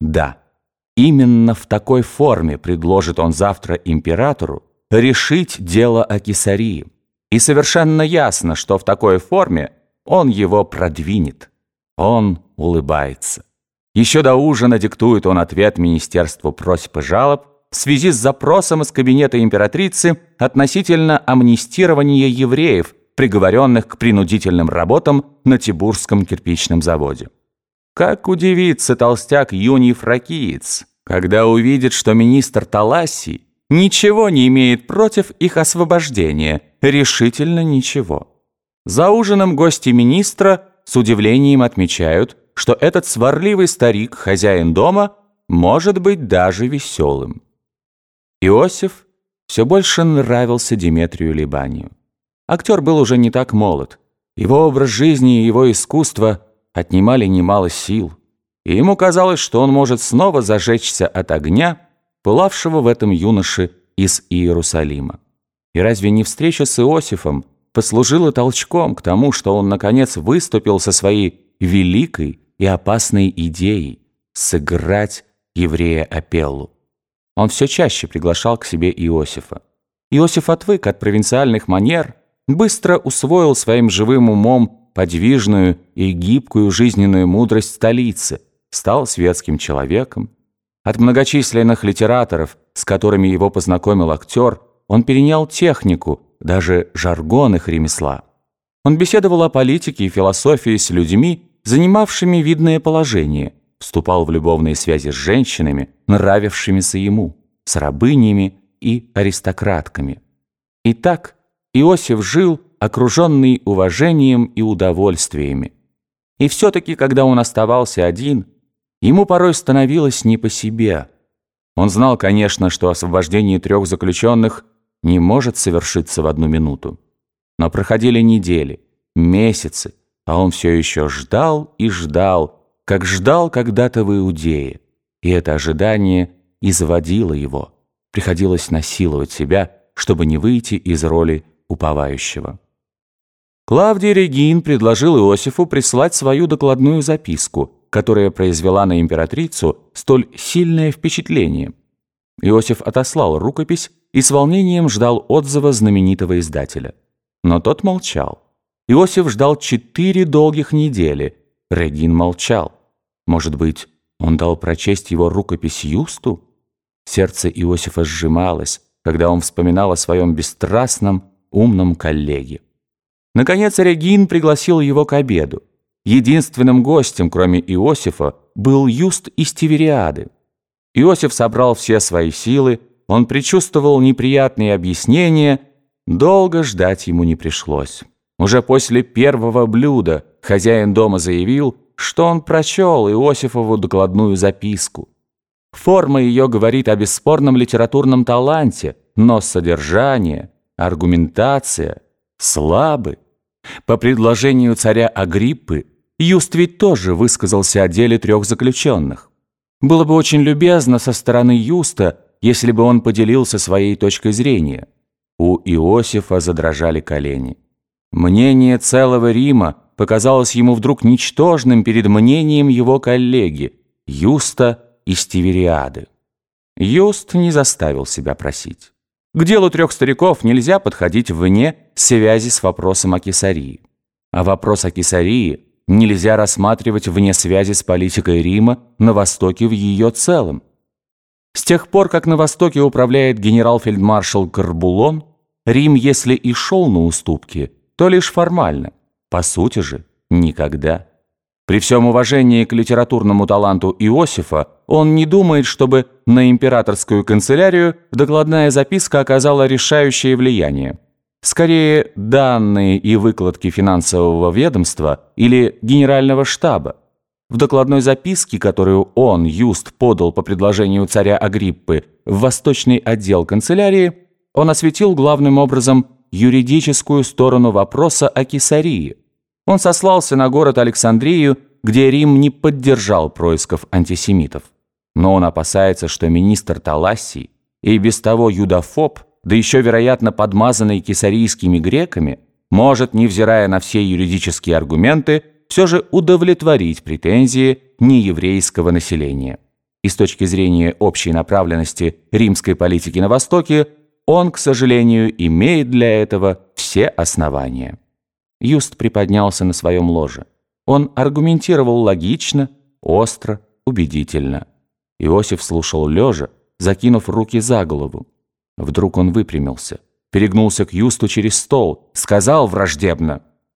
Да, именно в такой форме предложит он завтра императору решить дело о Кесарии. И совершенно ясно, что в такой форме он его продвинет. Он улыбается. Еще до ужина диктует он ответ Министерству просьб и жалоб в связи с запросом из кабинета императрицы относительно амнистирования евреев, приговоренных к принудительным работам на Тибурском кирпичном заводе. Как удивится толстяк Юний Фракиец, когда увидит, что министр Таласи ничего не имеет против их освобождения, решительно ничего. За ужином гости министра с удивлением отмечают, что этот сварливый старик, хозяин дома, может быть даже веселым. Иосиф все больше нравился Диметрию Либанию. Актер был уже не так молод. Его образ жизни и его искусство отнимали немало сил, и ему казалось, что он может снова зажечься от огня, пылавшего в этом юноше из Иерусалима. И разве не встреча с Иосифом послужила толчком к тому, что он, наконец, выступил со своей великой и опасной идеей сыграть еврея Апеллу? Он все чаще приглашал к себе Иосифа. Иосиф отвык от провинциальных манер, быстро усвоил своим живым умом подвижную и гибкую жизненную мудрость столицы, стал светским человеком. От многочисленных литераторов, с которыми его познакомил актер, он перенял технику, даже жаргон их ремесла. Он беседовал о политике и философии с людьми, занимавшими видное положение, вступал в любовные связи с женщинами, нравившимися ему, с рабынями и аристократками. Итак, Иосиф жил, окруженный уважением и удовольствиями. И все-таки, когда он оставался один, ему порой становилось не по себе. Он знал, конечно, что освобождение трех заключенных не может совершиться в одну минуту. Но проходили недели, месяцы, а он все еще ждал и ждал, как ждал когда-то в Иудее. И это ожидание изводило его. Приходилось насиловать себя, чтобы не выйти из роли уповающего. Клавдий Регин предложил Иосифу прислать свою докладную записку, которая произвела на императрицу столь сильное впечатление. Иосиф отослал рукопись и с волнением ждал отзыва знаменитого издателя. Но тот молчал. Иосиф ждал четыре долгих недели. Регин молчал. Может быть, он дал прочесть его рукопись Юсту? Сердце Иосифа сжималось, когда он вспоминал о своем бесстрастном, умном коллеге. Наконец Регин пригласил его к обеду. Единственным гостем, кроме Иосифа, был Юст из Тивериады. Иосиф собрал все свои силы, он предчувствовал неприятные объяснения, долго ждать ему не пришлось. Уже после первого блюда хозяин дома заявил, что он прочел Иосифову докладную записку. Форма ее говорит о бесспорном литературном таланте, но содержание, аргументация слабы. По предложению царя Агриппы, Юст ведь тоже высказался о деле трех заключенных. Было бы очень любезно со стороны Юста, если бы он поделился своей точкой зрения. У Иосифа задрожали колени. Мнение целого Рима показалось ему вдруг ничтожным перед мнением его коллеги, Юста из Тивериады. Юст не заставил себя просить. К делу трех стариков нельзя подходить вне связи с вопросом о Кесарии. А вопрос о Кесарии нельзя рассматривать вне связи с политикой Рима на Востоке в ее целом. С тех пор, как на Востоке управляет генерал-фельдмаршал Карбулон, Рим, если и шел на уступки, то лишь формально. По сути же, никогда. При всем уважении к литературному таланту Иосифа, он не думает, чтобы на императорскую канцелярию докладная записка оказала решающее влияние. Скорее, данные и выкладки финансового ведомства или генерального штаба. В докладной записке, которую он, Юст, подал по предложению царя Агриппы в восточный отдел канцелярии, он осветил главным образом юридическую сторону вопроса о Кесарии – он сослался на город Александрию, где Рим не поддержал происков антисемитов. Но он опасается, что министр Талассий и без того юдофоб, да еще, вероятно, подмазанный кесарийскими греками, может, невзирая на все юридические аргументы, все же удовлетворить претензии нееврейского населения. и с точки зрения общей направленности римской политики на Востоке, он, к сожалению, имеет для этого все основания. Юст приподнялся на своем ложе. Он аргументировал логично, остро, убедительно. Иосиф слушал лежа, закинув руки за голову. Вдруг он выпрямился, перегнулся к Юсту через стол, сказал враждебно